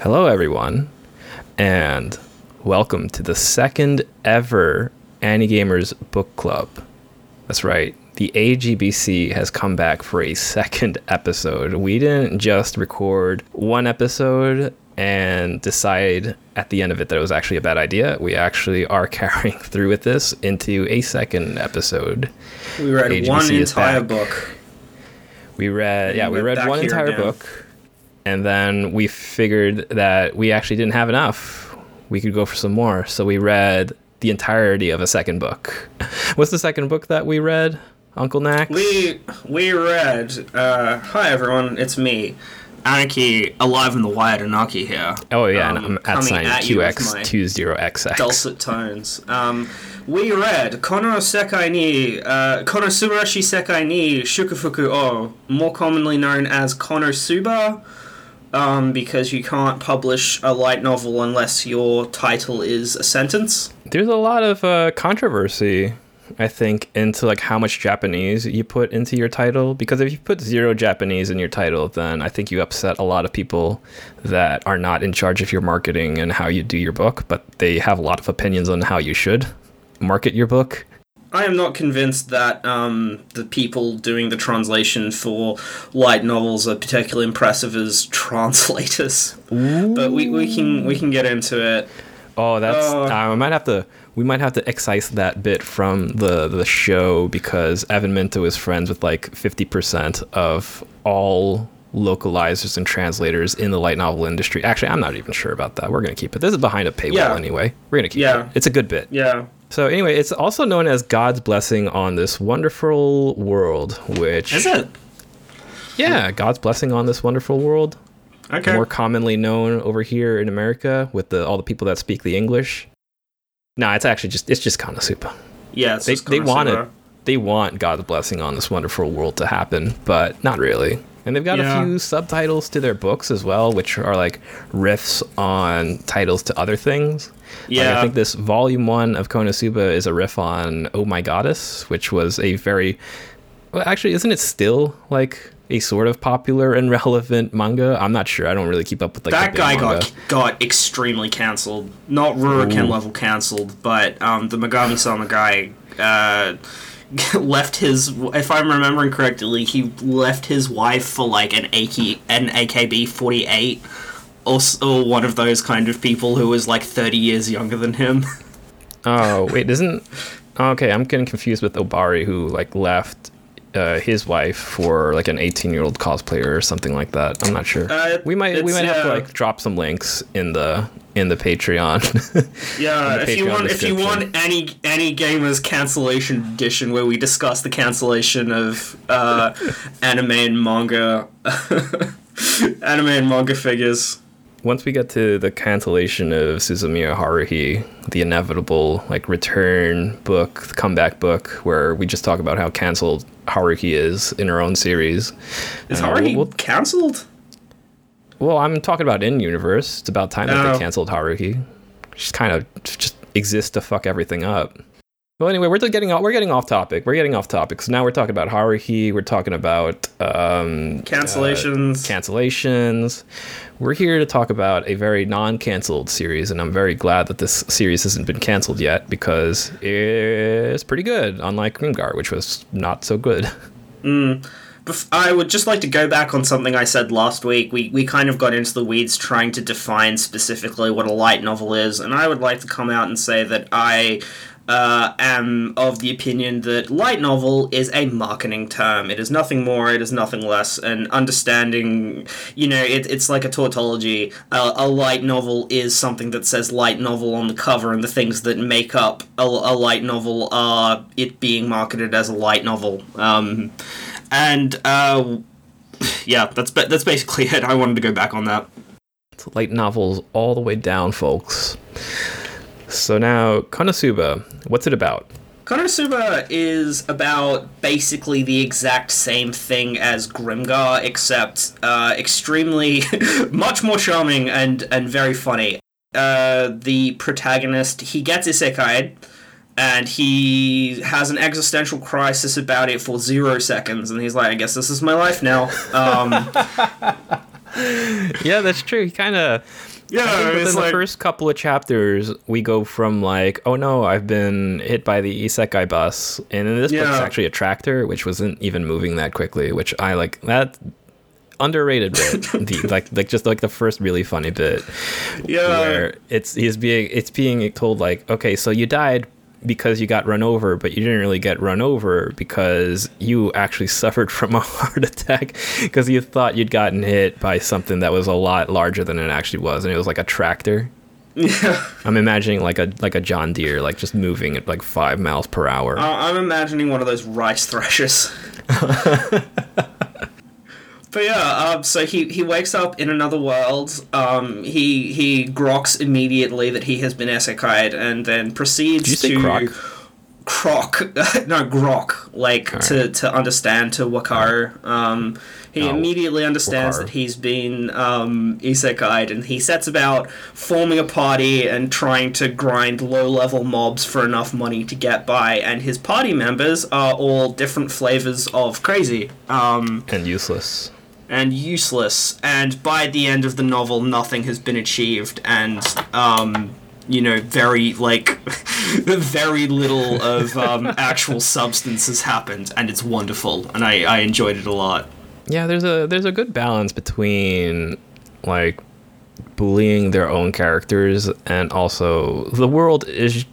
Hello, everyone, and welcome to the second ever Ani-Gamers Book Club. That's right, the AGBC has come back for a second episode. We didn't just record one episode and decide at the end of it that it was actually a bad idea. We actually are carrying through with this into a second episode. We read AGBC one entire book. We read, yeah, we we read one entire again. book, and then we figured that we actually didn't have enough. We could go for some more, so we read the entirety of a second book. What's the second book that we read, Uncle Nax? We we read. Uh, hi everyone, it's me, Anarchy, alive in the wired Anarchy here. oh yeah, um, and I'm at sign at you with my QX20XX. Dulcet tones. Um, we read Kono Sekai ni, uh, Konosubarashi Sekai ni Shukufuku o, more commonly known as Konosuba, um, because you can't publish a light novel unless your title is a sentence. There's a lot of uh, controversy, I think, into like how much Japanese you put into your title. Because if you put zero Japanese in your title, then I think you upset a lot of people that are not in charge of your marketing and how you do your book, but they have a lot of opinions on how you should market your book. I am not convinced that um, the people doing the translation for light novels are particularly impressive as translators. But we, we can we can get into it. Oh, that's Uh. I might have to. We might have to excise that bit from the the show because Evan Minto is friends with like fifty percent of all localizers and translators in the light novel industry. Actually, I'm not even sure about that. We're gonna keep it. This is behind a paywall Yeah. anyway. We're gonna keep Yeah. it. It's a good bit. Yeah. So anyway, it's also known as God's blessing on this wonderful world, which Is it? yeah, God's blessing on this wonderful world Okay. more commonly known over here in America with the all the people that speak the English. Nah, it's actually just it's just Konosuba. yeah, They they want it. They want God's blessing on this wonderful world to happen, but not really. And they've got Yeah. a few subtitles to their books as well, which are like riffs on titles to other things. Like, Yeah. I think this volume one of Konosuba is a riff on Oh My Goddess, which was a very well, actually, isn't it still like a sort of popular and relevant manga? I'm not sure. I don't really keep up with like that guy manga. got got extremely cancelled. Not RuroKen Ooh. level cancelled, but um, the Megami Sama guy uh, left his. If I'm remembering correctly, he left his wife for like an AK an AKB 48. Or, s- or one of those kind of people who was like 30 years younger than him. Oh wait, isn't okay? I'm getting confused with Obari, who like left uh, his wife for like an 18 year old cosplayer or something like that. I'm not sure. Uh, we might we it's, might have to uh, like drop some links in the in the Patreon. Yeah, the if you want, if you want any Ani-Gamers cancellation edition where we discuss the cancellation of uh, anime and manga, anime and manga figures. Once we get to the cancellation of Suzumiya Haruhi, the inevitable like return book, the comeback book, where we just talk about how canceled Haruhi is in her own series. Is Uh, Haruhi we'll- cancelled? Well, I'm talking about in universe. It's about time that Oh. they canceled Haruhi. She's kind of just exists to fuck everything up. Well, anyway, we're getting off, we're getting off topic. We're getting off topic. So now we're talking about Haruhi. We're talking about um, Cancellations. uh, cancellations. We're here to talk about a very non-canceled series, and I'm very glad that this series hasn't been canceled yet because it's pretty good. Unlike Grimgar, which was not so good. Bef- I would just like to go back on something I said last week. We we kind of got into the weeds trying to define specifically what a light novel is, and I would like to come out and say that I uh, am of the opinion that light novel is a marketing term. It is nothing more. It is nothing less. And understanding, you know, it, it's like a tautology. A, a light novel is something that says light novel on the cover, and the things that make up a, a light novel are it being marketed as a light novel. Um, and uh, yeah, that's ba- that's basically it. I wanted to go back on that. It's light novels all the way down, folks. So now, Konosuba, what's it about? Konosuba is about basically the exact same thing as Grimgar, except uh, extremely much more charming and and very funny. Uh, the protagonist he gets isekai, and he has an existential crisis about it for zero seconds, and he's like, "I guess this is my life now." Um, yeah, that's true. He kind of. Yeah, within it's the like first couple of chapters, we go from like, oh no, I've been hit by the isekai bus, and in this book, it's actually a tractor, which wasn't even moving that quickly, which I like. That underrated bit, the, like like just like the first really funny bit, yeah, where it's he's being it's being told like, okay, so you died because you got run over, but you didn't really get run over because you actually suffered from a heart attack because you thought you'd gotten hit by something that was a lot larger than it actually was, and it was like a tractor. yeah. I'm imagining like a like a John Deere, like just moving at like five miles per hour. I- I'm imagining one of those rice threshers. but yeah, um, so he, he wakes up in another world. Um, he he groks immediately that he has been isekai'd, and then proceeds Did you to croc? croc no grok like to to understand to Wakaru. Um, he Oh, immediately understands that he's been um, isekai'd, and he sets about forming a party and trying to grind low level mobs for enough money to get by. And his party members are all different flavors of crazy. Um, and useless. And useless. And by the end of the novel, nothing has been achieved, and um, you know, very like very little of um, actual substance has happened, and it's wonderful, and I, I enjoyed it a lot. Yeah, there's a there's a good balance between like bullying their own characters and also the world is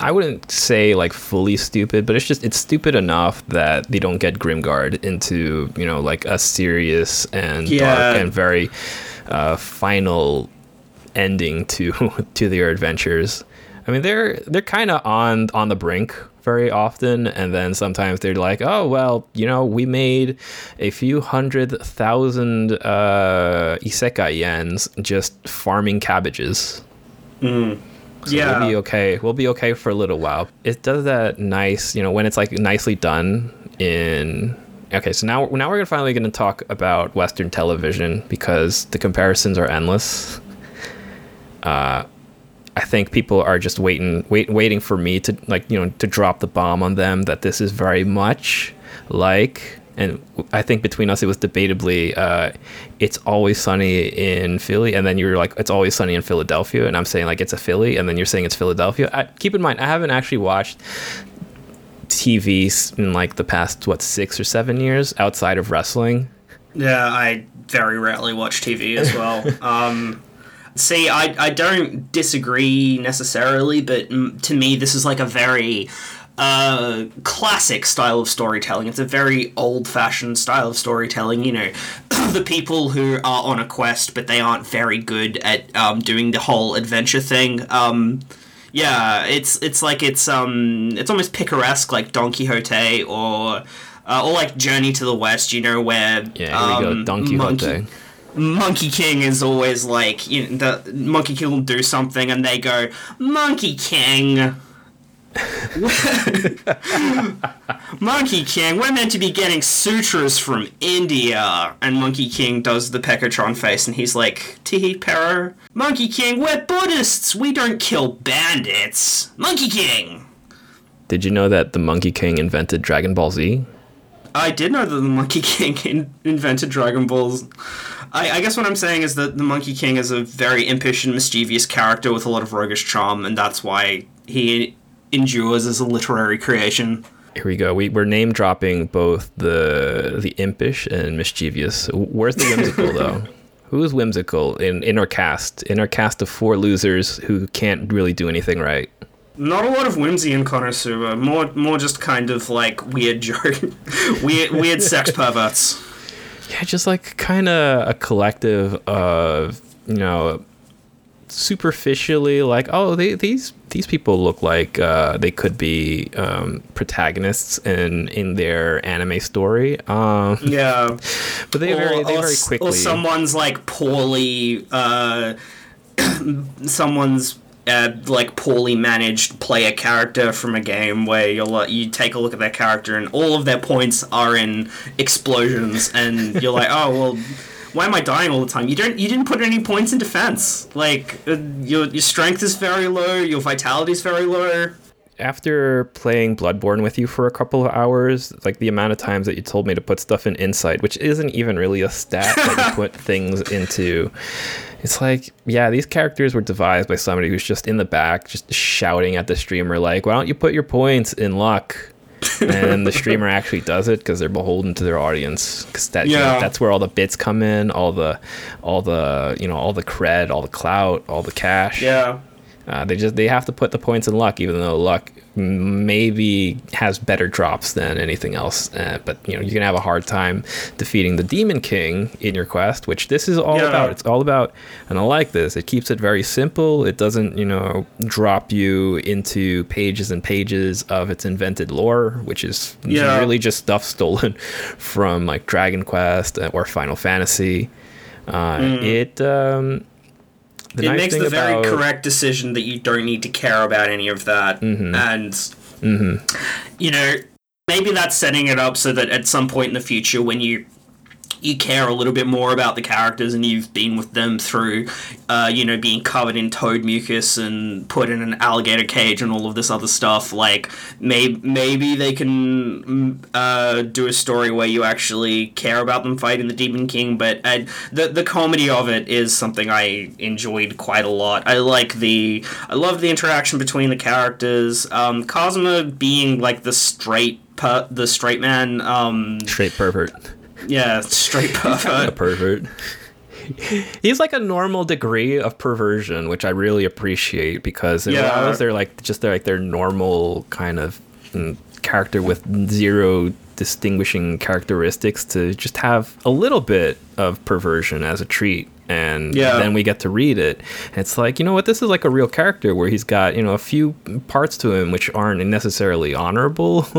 I wouldn't say like fully stupid, but it's just it's stupid enough that they don't get Grimgar into, you know, like a serious and Yeah. dark and very uh, final ending to to their adventures. I mean, they're they're kind of on on the brink very often, and then sometimes they're like, "Oh well, you know, we made a few hundred thousand uh, isekai yens just farming cabbages." So Yeah. we'll be okay. We'll be okay for a little while. It does that nice, you know, when it's like nicely done in. Okay, so now now we're gonna finally going to talk about Western television because the comparisons are endless. Uh, I think people are just waiting, wait, waiting for me to like, you know, to drop the bomb on them that this is very much like. And I think between us, it was debatably, uh, it's always sunny in Philly, and then you're like, it's always sunny in Philadelphia, and I'm saying like it's a Philly, and then you're saying it's Philadelphia. I, keep in mind, I haven't actually watched TV in like the past what six or seven years outside of wrestling. Yeah, I very rarely watch TV as well. um, see, I, I don't disagree necessarily, but to me, this is like a very uh, classic style of storytelling. It's a very old fashioned style of storytelling. You know, the people who are on a quest, but they aren't very good at um, doing the whole adventure thing. Um, yeah, it's it's like it's um it's almost picaresque like Don Quixote or uh, or like Journey to the West. You know where Yeah, here we go, um, Don Quixote. Monkey, Monkey King is always like you know, the Monkey King will do something and they go Monkey King. Monkey King, we're meant to be getting sutras from India. And Monkey King does the Pekatron face and he's like, Teehee Pero. Monkey King, we're Buddhists. We don't kill bandits. Monkey King. Did you know that the Monkey King invented Dragon Ball Z? I did know that the Monkey King in- invented Dragon Balls. I, I guess what I'm saying is that the Monkey King is a very impish and mischievous character with a lot of roguish charm, and that's why he endures as a literary creation. Here we go. We, we're name dropping both the the impish and mischievous. Where's the whimsical though? Who's whimsical in, in our cast? In our cast of four losers who can't really do anything right. Not a lot of whimsy in Konosuba. More, more just kind of like weird joke, weird, weird sex perverts. Yeah, just like kind of a collective of you know superficially like oh they, these these people look like uh, they could be um, protagonists in in their anime story um, Yeah. but they very they or, very quickly or someone's like poorly uh someone's uh, like poorly managed player character from a game where you're like, you take a look at their character and all of their points are in explosions and you're like oh well why am I dying all the time? You don't. You didn't put any points in defense. Like uh, your your strength is very low. Your vitality is very low. after playing Bloodborne with you for a couple of hours, like the amount of times that you told me to put stuff in Insight, which isn't even really a stat that you put things into. It's like, yeah, these characters were devised by somebody who's just in the back, just shouting at the streamer, like, why don't you put your points in luck? And the streamer actually does it because they're beholden to their audience because that you know, Yeah. that's where all the bits come in all the all the you know all the cred all the clout all the cash Yeah. Uh, they just they have to put the points in luck, even though luck maybe has better drops than anything else. Uh, but you know you're gonna have a hard time defeating the Demon King in your quest, which this is all Yeah. about. It's all about, and I like this. It keeps it very simple. It doesn't you know drop you into pages and pages of its invented lore, which is Yeah. really just stuff stolen from like Dragon Quest uh, or Final Fantasy. Uh, It um, the it nice makes the very about- correct decision that you don't need to care about any of that. Mm-hmm. And, you know, maybe that's setting it up so that at some point in the future, when you you care a little bit more about the characters and you've been with them through, uh, you know, being covered in toad mucus and put in an alligator cage and all of this other stuff. Like, may- maybe they can mm, uh, do a story where you actually care about them fighting the Demon King. But uh, the the comedy of it is something I enjoyed quite a lot. I like the I love the interaction between the characters. Um, Kazuma being like the straight. Per- the straight man, um, straight pervert. Yeah, straight a pervert. pervert. He's like a normal degree of perversion, which I really appreciate because it Yeah. allows their like just their like their normal kind of mm, character with zero distinguishing characteristics to just have a little bit of perversion as a treat. And Yeah. then we get to read it. And it's like you know what? This is like a real character where he's got you know a few parts to him which aren't necessarily honorable.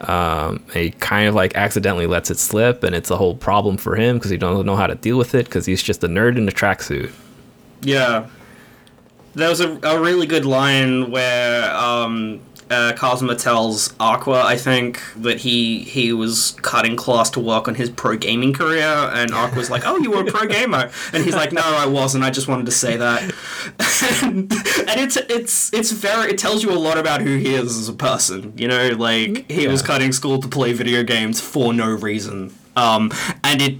Um, he kind of like accidentally lets it slip and it's a whole problem for him because he doesn't know how to deal with it because he's just a nerd in a tracksuit. Yeah. There was a, a really good line where um, uh, Kazuma tells Aqua, I think, that he he was cutting class to work on his pro gaming career, and Aqua's like, "Oh, you were a pro gamer," and he's like, "No, I wasn't. I just wanted to say that." and, and it's it's it's very it tells you a lot about who he is as a person. You know, like he was cutting school to play video games for no reason, um, and it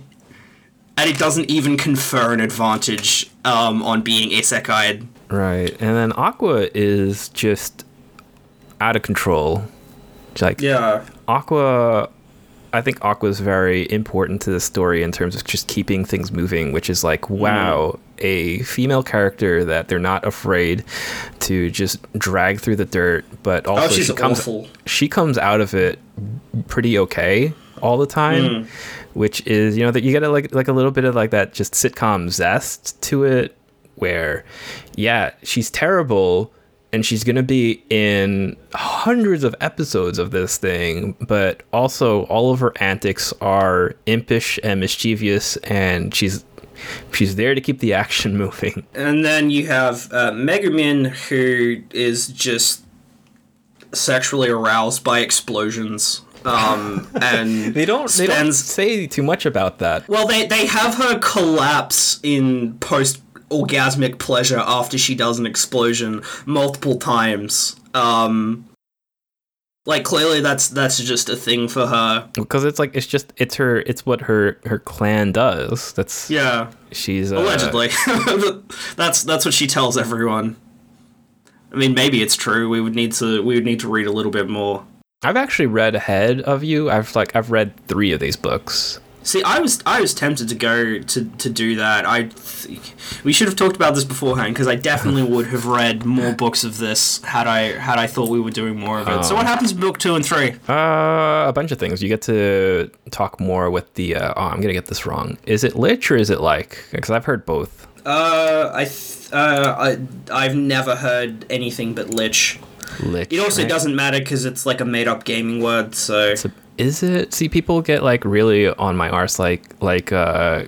and it doesn't even confer an advantage um, on being isekai'd. right and then aqua is just out of control like Yeah. Aqua, I think Aqua is very important to the story in terms of just keeping things moving, which is like, Mm-hmm. wow, a female character that they're not afraid to just drag through the dirt, but also Oh, she comes awful. she comes out of it pretty okay all the time. Mm. Which is, you know, that you get a, like like a little bit of like that just sitcom zest to it, where, yeah, she's terrible, and she's gonna be in hundreds of episodes of this thing but also all of her antics are impish and mischievous and she's she's there to keep the action moving And then you have uh, Megumin, who is just sexually aroused by explosions. Um, and they don't they don't say too much about that Well, they they have her collapse in post orgasmic pleasure after she does an explosion multiple times. Um, like clearly that's that's just a thing for her. because it's like it's just it's her it's what her her clan does that's Yeah, she's uh, allegedly. that's that's what she tells everyone. I mean, maybe it's true. We would need to we would need to read a little bit more. i've actually read ahead of you i've like i've read three of these books See, I was I was tempted to go to, to do that. I th- we should have talked about this beforehand because I definitely would have read more books of this had I had I thought we were doing more of it. So Oh. what happens in book two and three? Uh, a bunch of things. You get to talk more with the. Uh, oh, I'm gonna get this wrong. Is it lich or is it like? Because I've heard both. Uh, I th- uh, I I've never heard anything but lich. Lich. It also right? doesn't matter because it's like a made up gaming word. So is it? See, people get like really on my arse, like like uh,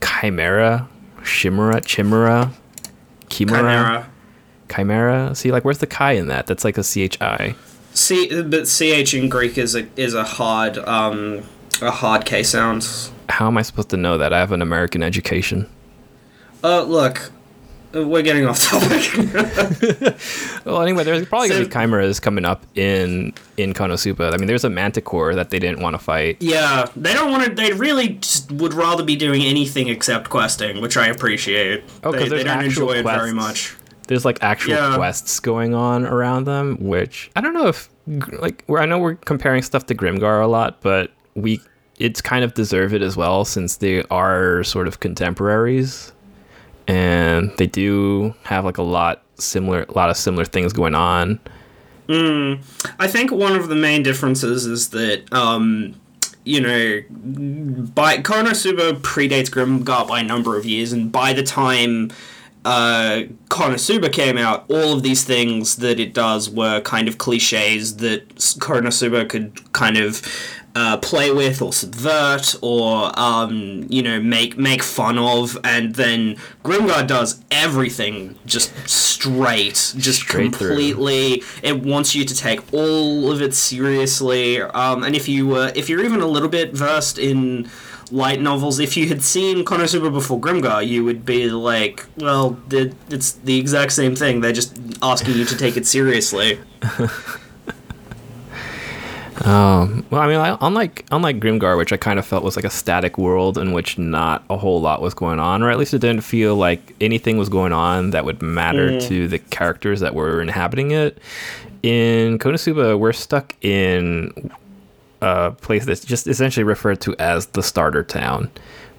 chimera, chimera, chimera, chimera, chimera. chimera. See, like where's the chi in that? That's like a chi. C but ch in Greek is a is a hard um a hard k sound. How am I supposed to know that? I have an American education. Uh, look, Uh, we're getting off topic. Well, anyway, there's probably gonna be chimeras coming up in in Konosuba. I mean, there's a manticore that they didn't want to fight. Yeah, they don't want to. They really would rather be doing anything except questing, which I appreciate. Oh, they, there's they don't enjoy it very quests. much. There's like actual Yeah. quests going on around them, which I don't know if like where I know we're comparing stuff to Grimgar a lot, but we it's kind of deserve it as well since they are sort of contemporaries, and they do have like a lot similar, a lot of similar things going on. I think one of the main differences is that, um, you know, by Konosuba predates Grimgar by a number of years, and by the time uh, Konosuba came out, all of these things that it does were kind of cliches that Konosuba could kind of uh, play with or subvert or um, you know make make fun of, and then Grimgar does everything just straight, just Straight through. completely. It wants you to take all of it seriously, um, and if you were if you're even a little bit versed in light novels, if you had seen Konosuba before Grimgar, you would be like, well, it's the exact same thing. They're just asking you to take it seriously. Um, well, I mean, I, unlike unlike Grimgar, which I kind of felt was like a static world in which not a whole lot was going on, or at least it didn't feel like anything was going on that would matter to the characters that were inhabiting it. In Konosuba, we're stuck in a place that's just essentially referred to as the starter town,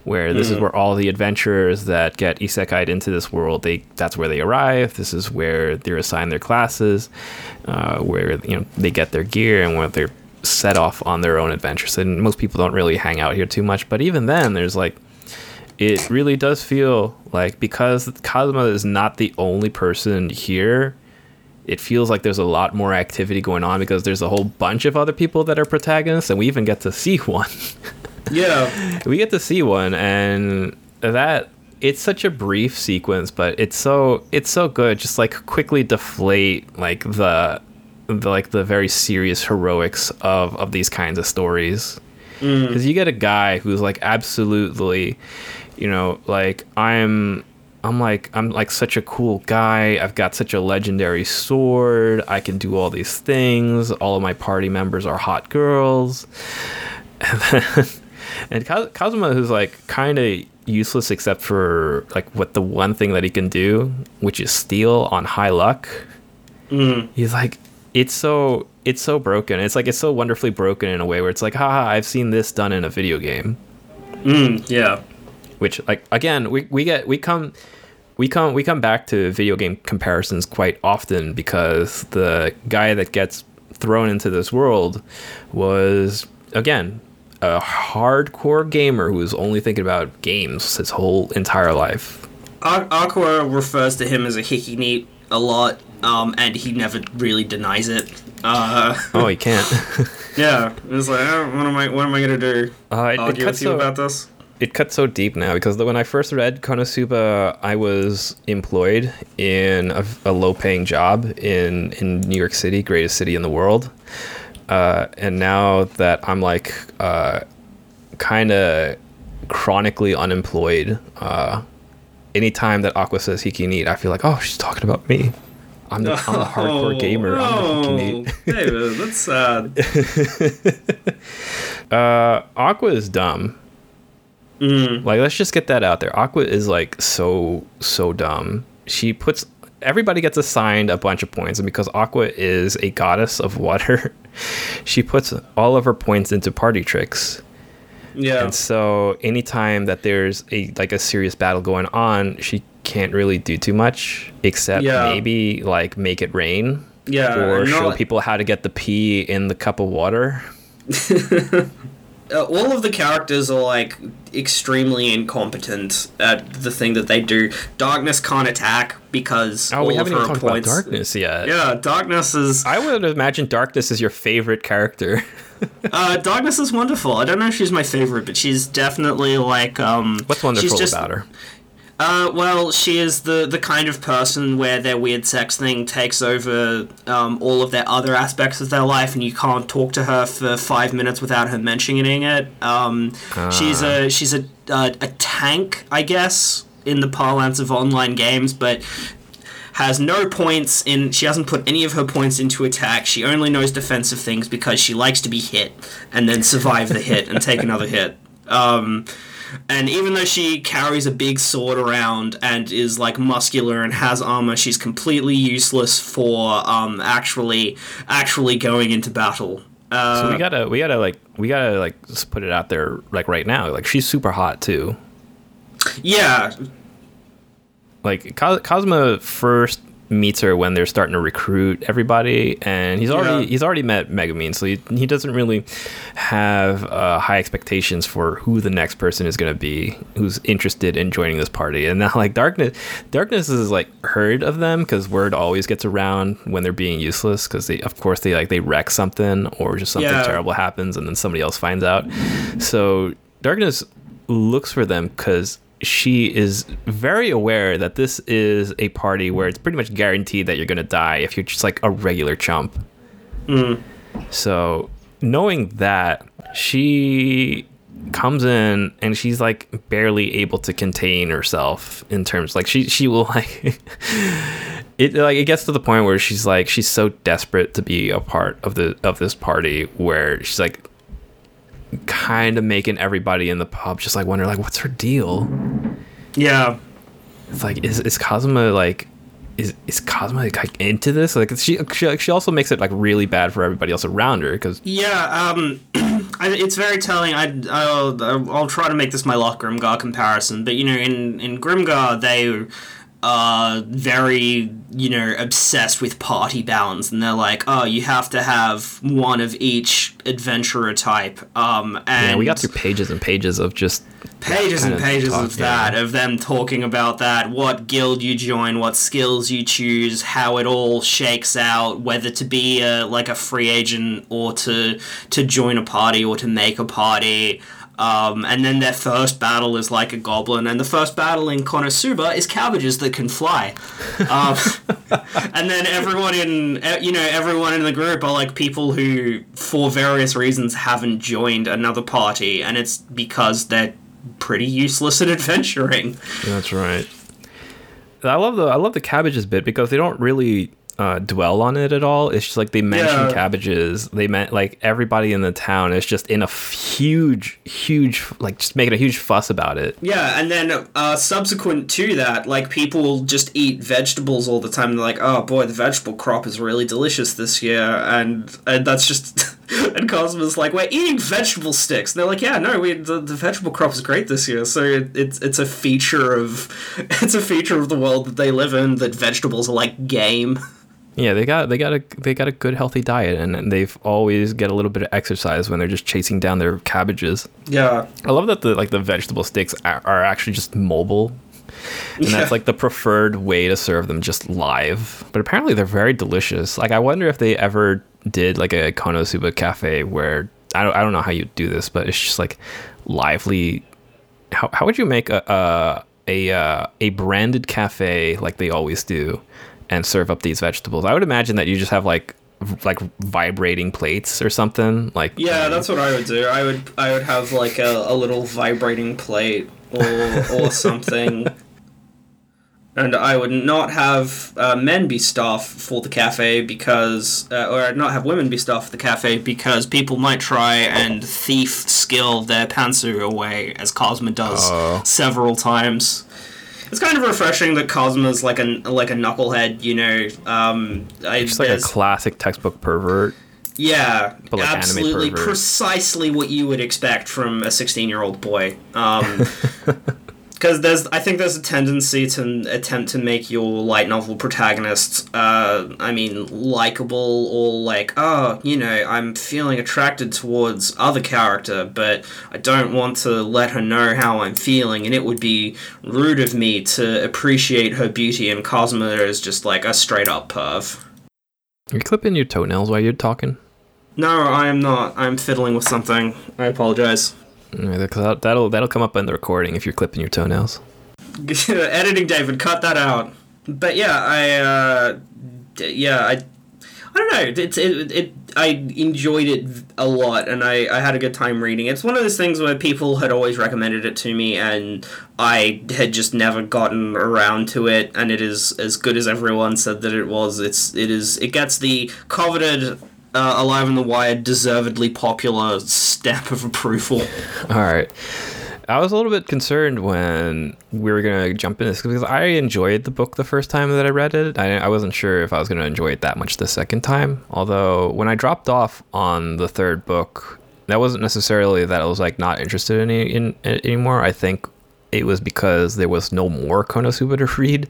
where this is where all the adventurers that get isekai'd into this world they that's where they arrive. This is where they're assigned their classes, uh, where you know they get their gear and where they're set off on their own adventures. And most people don't really hang out here too much, but even then, there's like it really does feel like because Kazuma is not the only person here, it feels like there's a lot more activity going on because there's a whole bunch of other people that are protagonists, and we even get to see one. Yeah. we get to see one, and that it's such a brief sequence, but it's so it's so good. Just like quickly deflate like the, the like the very serious heroics of of these kinds of stories. Mm. Because you get a guy who's like absolutely you know like i'm i'm like i'm like such a cool guy. I've got such a legendary sword. I can do all these things. All of my party members are hot girls. And then and kazuma who's like kind of useless except for like what the one thing that he can do which is steal on high luck. Mm. He's like it's so it's so broken. It's like it's so wonderfully broken in a way where it's like haha i've seen this done in a video game. Mm, yeah. which like again we, we get we come we come we come back to video game comparisons quite often because the guy that gets thrown into this world was again a hardcore gamer who was only thinking about games his whole entire life. Aqua refers to him as a Hiki NEET a lot, um, and he never really denies it. Uh, oh he can't yeah, it's like, oh, what am I? What am I gonna do? uh, it, it Argue cuts with you so, about this? it cuts so deep now because the, when I first read Konosuba, I was employed in a, a low-paying job in in New York City, greatest city in the world. Uh, and now that I'm like uh, kind of chronically unemployed, uh, anytime that Aqua says Hiki NEET, I feel like, oh, she's talking about me. I'm the, I'm the hardcore gamer. I'm the Hiki Oh, David, that's sad. Uh, Aqua is dumb. Mm. Like, let's just get that out there. Aqua is like so so dumb. She puts everybody gets assigned a bunch of points, and because Aqua is a goddess of water, she puts all of her points into party tricks. Yeah. And so, anytime that there's a like a serious battle going on, she can't really do too much except Yeah. maybe like make it rain Yeah, or show people how to get the pee in the cup of water. uh, all of the characters are like extremely incompetent at the thing that they do. Darkness can't attack because Oh, all we haven't her even talked about darkness yet. Yeah, darkness is I would imagine Darkness is your favorite character. uh, darkness is wonderful. I don't know if she's my favorite, but she's definitely like um. What's wonderful she's just, about her? Uh, well, she is the the kind of person where their weird sex thing takes over um, all of their other aspects of their life, and you can't talk to her for five minutes without her mentioning it. Um, She's a she's a uh, a tank, I guess, in the parlance of online games, but has no points in. She hasn't put any of her points into attack. She only knows defensive things because she likes to be hit and then survive the hit and take another hit. Um, and even though she carries a big sword around and is like muscular and has armor, she's completely useless for um, actually actually going into battle. Uh, so we gotta we gotta like we gotta like just put it out there like right now. Like she's super hot too. yeah, Like Cos- Kazuma first meets her when they're starting to recruit everybody, and he's already Yeah. he's already met Megumin, so he, he doesn't really have uh, high expectations for who the next person is gonna be who's interested in joining this party. And now like Darkness, Darkness is like heard of them because word always gets around when they're being useless because they of course they like they wreck something or just something Yeah. terrible happens and then somebody else finds out. So Darkness looks for them because she is very aware that this is a party where it's pretty much guaranteed that you're going to die if you're just like a regular chump. Mm. So, knowing that, she comes in and she's like barely able to contain herself in terms like she she will like it like it gets to the point where she's like she's so desperate to be a part of the of this party where she's like kind of making everybody in the pub just like wonder like what's her deal yeah. it's like is is Kazuma like is is Kazuma like into this like she she, she also makes it like really bad for everybody else around her because Yeah, um, I, it's very telling. I, I'll, I'll try to make this my Lock Grimgar comparison, but you know, in in Grimgar they are very you know obsessed with party balance, and they're like, oh, you have to have one of each adventurer type. Um, and yeah we got through pages and pages of just pages and of pages of that yeah. of them talking about that what guild you join what skills you choose how it all shakes out whether to be a, like a free agent or to to join a party or to make a party um, and then their first battle is like a goblin, and the first battle in Konosuba is cabbages that can fly. Um, and then everyone in you know everyone in the group are like people who, for various reasons, haven't joined another party, and it's because they're pretty useless at adventuring. That's right. I love the I love the cabbages bit because they don't really uh, dwell on it at all. It's just like they mention Yeah. cabbages. They meant like everybody in the town is just in a f- huge, huge, like just making a huge fuss about it. Yeah, and then uh, subsequent to that, like people just eat vegetables all the time. They're like, "Oh boy, the vegetable crop is really delicious this year," and and that's just. and Kazuma's like, "We're eating vegetable sticks." And they're like, "Yeah, no, we the, the vegetable crop is great this year." So it, it's it's a feature of it's a feature of the world that they live in that vegetables are like game. Yeah, they got they got a they got a good healthy diet, and they've always get a little bit of exercise when they're just chasing down their cabbages. Yeah, I love that the like the vegetable sticks are, are actually just mobile, and Yeah. that's like the preferred way to serve them, just live. But apparently they're very delicious. Like I wonder if they ever did like a Konosuba cafe where I don't I don't know how you do this, but it's just like lively. How how would you make a a a, uh, a branded cafe like they always do, and serve up these vegetables? I would imagine that you just have like like vibrating plates or something like Yeah, that's what I would do. I would I would have like a, a little vibrating plate or or something. And I would not have uh, men be staff for the cafe because, uh, or I'd not have women be staff for the cafe because people might try and thief skill their pantsu away, as Kazuma does Oh. several times. It's kind of refreshing that Kazuma's like a like a knucklehead, you know. Um, I, just like a classic textbook pervert. yeah, But, like, absolutely precisely what you would expect from a 16-year-old boy. Um, because there's, I think there's a tendency to attempt to make your light novel protagonists, uh, I mean, likable or like, oh, you know, I'm feeling attracted towards other character, but I don't want to let her know how I'm feeling, and it would be rude of me to appreciate her beauty. And Kazuma is just like a straight up perv. You're clipping your toenails while you're talking. No, I am not. I'm fiddling with something. I apologize. That'll that'll come up in the recording if you're clipping your toenails. Editing, David, cut that out. But yeah, I, uh, d- yeah, I, I don't know. It's it, it. I enjoyed it a lot, and I, I had a good time reading. It's one of those things where people had always recommended it to me, and I had just never gotten around to it. And it is as good as everyone said that it was. It's it is. It gets the coveted. Uh, Alive in the Wired, deservedly popular stamp of approval. All right. I was a little bit concerned when we were gonna jump into this because I enjoyed the book the first time that I read it. I, I wasn't sure if I was gonna enjoy it that much the second time. Although when I dropped off on the third book, that wasn't necessarily that I was like not interested in in, in anymore. I think it was because there was no more Konosuba to read.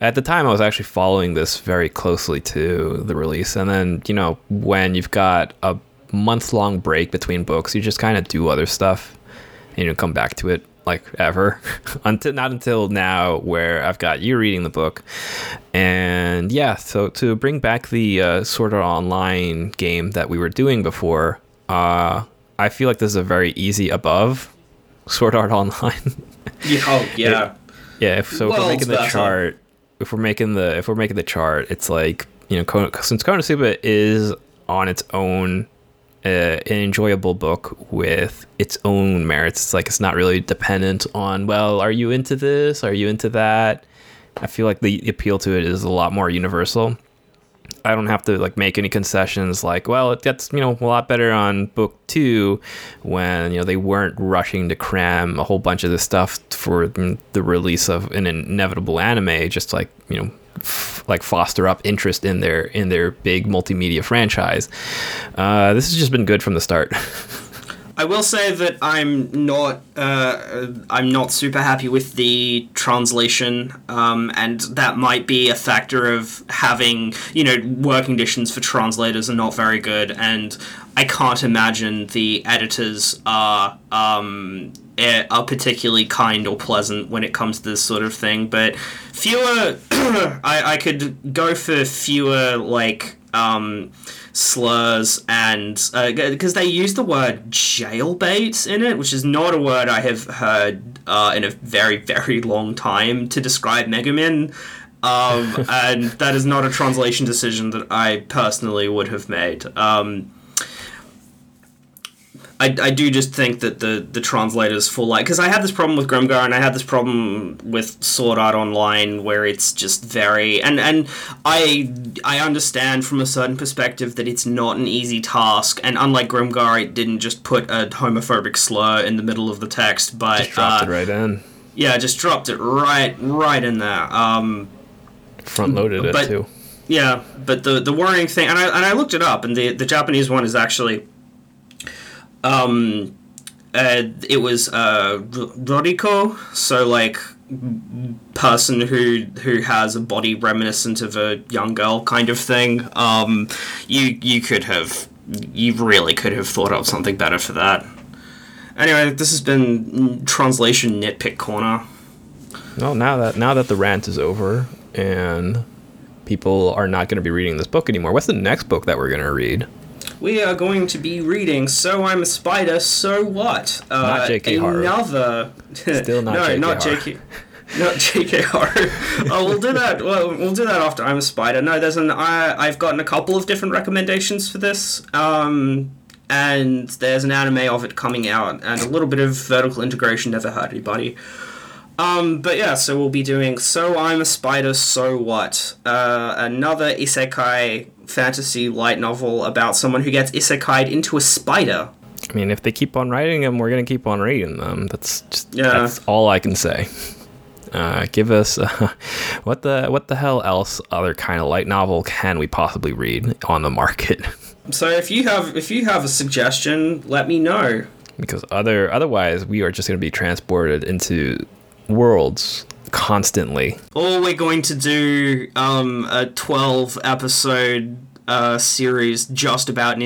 At the time, I was actually following this very closely to the release, and then you know when you've got a month long break between books, you just kind of do other stuff and you know come back to it like ever. Until not until now where I've got you reading the book. And yeah so to bring back the uh, Sword Art Online game that we were doing before uh, I feel like this is a very easy above Sword Art Online. Yeah oh, yeah. It, yeah if, so if we're making the better. chart if we're making the if we're making the chart it's like you know since Konosuba is on its own uh, an enjoyable book with its own merits. It's like it's not really dependent on, well, are you into this? Are you into that? I feel like the appeal to it is a lot more universal. I don't have to like make any concessions like, well, it gets, you know, a lot better on book two when, you know, they weren't rushing to cram a whole bunch of this stuff for the release of an inevitable anime, just like, you know, like foster up interest in their in their big multimedia franchise. Uh, this has just been good from the start. I will say that I'm not uh, I'm not super happy with the translation, um, and that might be a factor of having you know work conditions for translators are not very good, and I can't imagine the editors are um, eh, are particularly kind or pleasant when it comes to this sort of thing. But fewer, I I could go for fewer like. Um, slurs and because uh, they use the word jailbait in it, which is not a word I have heard uh, in a very very long time to describe Megumin. Um, and that is not a translation decision that I personally would have made. Um, I, I do just think that the the translators fall like because I had this problem with Grimgar and I had this problem with Sword Art Online where it's just very and and I I understand from a certain perspective that it's not an easy task and unlike Grimgar it didn't just put a homophobic slur in the middle of the text but just dropped uh, it right in. yeah just dropped it right right in there um, front loaded it too. yeah but the the worrying thing and I and I looked it up and the the Japanese one is actually um, uh, it was uh, so like person who who has a body reminiscent of a young girl kind of thing. Um, you you could have you really could have thought of something better for that. Anyway, this has been translation nitpick corner. Well, now that now that the rant is over and people are not going to be reading this book anymore, what's the next book that we're going to read? We are going to be reading "So I'm a Spider, So What." Uh, not J.K. Another. Still not. no, J.K. not J.K. Not J.K. Horror. oh, we'll do that. Well, we'll do that after I'm a Spider. No, there's an. I, I've gotten a couple of different recommendations for this. Um, and there's an anime of it coming out, and a little bit of vertical integration never hurt anybody. Um, but yeah, so we'll be doing So I'm a Spider, So What? Uh, another isekai fantasy light novel about someone who gets isekai'd into a spider. I mean, if they keep on writing them, we're gonna keep on reading them. That's just yeah. that's all I can say. Uh, give us uh, what the what the hell else other kind of light novel can we possibly read on the market? So if you have if you have a suggestion, let me know. Because other otherwise, we are just going to be transported into worlds constantly. Or we're going to do um, a 12 episode uh, series just about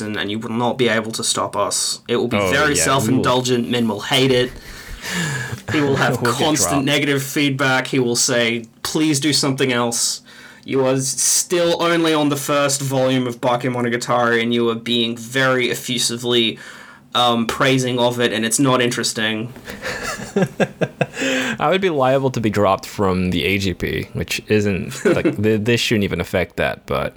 and, and you will not be able to stop us. It will be oh, very yeah, self indulgent. Men will hate it. He will have we'll constant negative feedback. He will say, please do something else. You are still only on the first volume of Bakemonogatari and you are being very effusively um, praising of it, and it's not interesting. I would be liable to be dropped from the AGP, which isn't like th- this shouldn't even affect that. But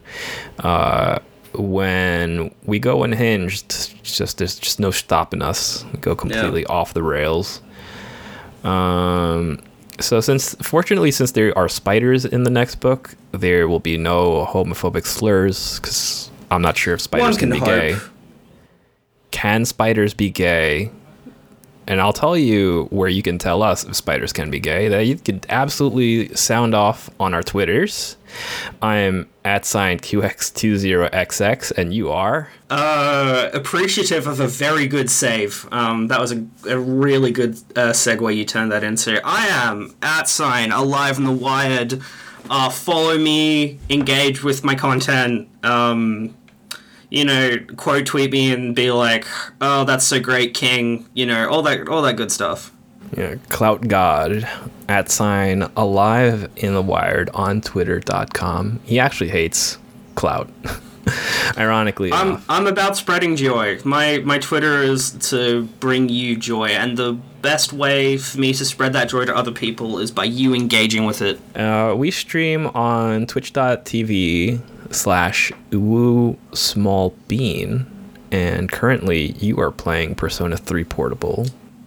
uh, when we go unhinged, just there's just no stopping us. We go completely off the rails. Um, so since fortunately since there are spiders in the next book, there will be no homophobic slurs because I'm not sure if spiders One can, can be gay. Can spiders be gay? And I'll tell you where you can tell us if spiders can be gay. That you can absolutely sound off on our Twitters. I'm at sign QX20XX, and you are. Uh, appreciative of a very good save. Um, that was a, a really good uh, segue you turned that into. I am at sign alive in the wired. Uh, follow me, engage with my content. Um, you know, quote tweet me and be like, "Oh, that's so great, King." You know, all that, all that good stuff. Yeah, Clout God at sign alive in the wired on twitter.com. He actually hates Clout. Ironically I'm enough. I'm about spreading joy. My my Twitter is to bring you joy, and the best way for me to spread that joy to other people is by you engaging with it. Uh, we stream on twitch.tv slash woo small bean and currently you are playing persona 3 portable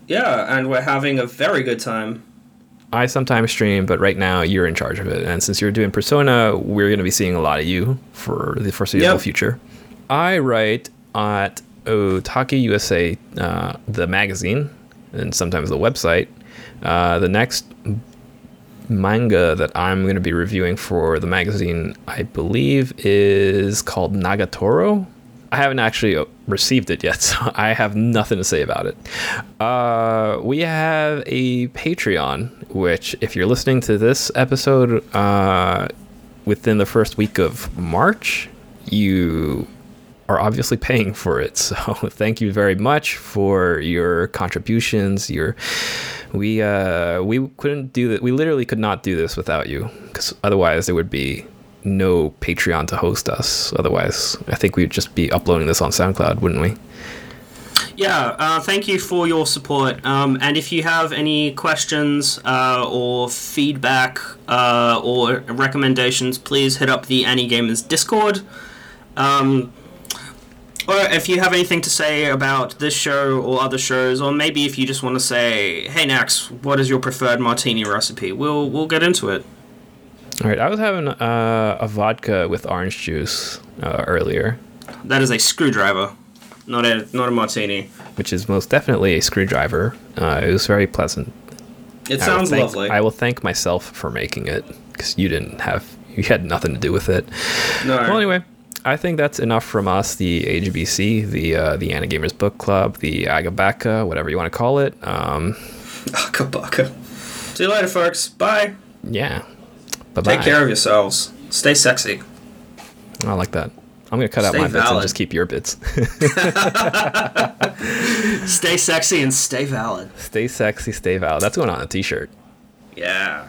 Yeah, and we're having a very good time. i sometimes stream but right now you're in charge of it and since you're doing persona we're going to be seeing a lot of you for the foreseeable Yep. future i write at Otaku USA uh, the magazine and sometimes the website uh, the next manga that I'm going to be reviewing for the magazine, I believe, is called Nagatoro. I haven't actually uh, received it yet, so I have nothing to say about it. Uh, we have a Patreon, which, if you're listening to this episode uh, within the first week of March, you are obviously paying for it. So thank you very much for your contributions. Your we uh we couldn't do that. We literally could not do this without you because otherwise there would be no Patreon to host us. Otherwise, I think we'd just be uploading this on SoundCloud, wouldn't we? Yeah, uh, thank you for your support. Um, and if you have any questions uh, or feedback uh, or recommendations, please hit up the Ani-Gamers Discord. Um, or if you have anything to say about this show or other shows, or maybe if you just want to say, "Hey Nax, what is your preferred martini recipe?" We'll we'll get into it. All right, I was having uh, a vodka with orange juice uh, earlier, That is a screwdriver, not a not a martini. which is most definitely a screwdriver. Uh, it was very pleasant. It I sounds thank- lovely. I will thank myself for making it because you didn't have you had nothing to do with it. no. Well, anyway, I think that's enough from us. The AGBC, the uh, the Ani-Gamers Book Club, the Agabaka, whatever you want to call it. Um, Akabaka. See you later, folks. Bye. yeah. Bye bye. Take care of yourselves. Stay sexy. I like that. I'm gonna cut out Stay my bits and just keep your bits. Stay sexy and stay valid. stay sexy, stay valid. That's going on a T-shirt. Yeah.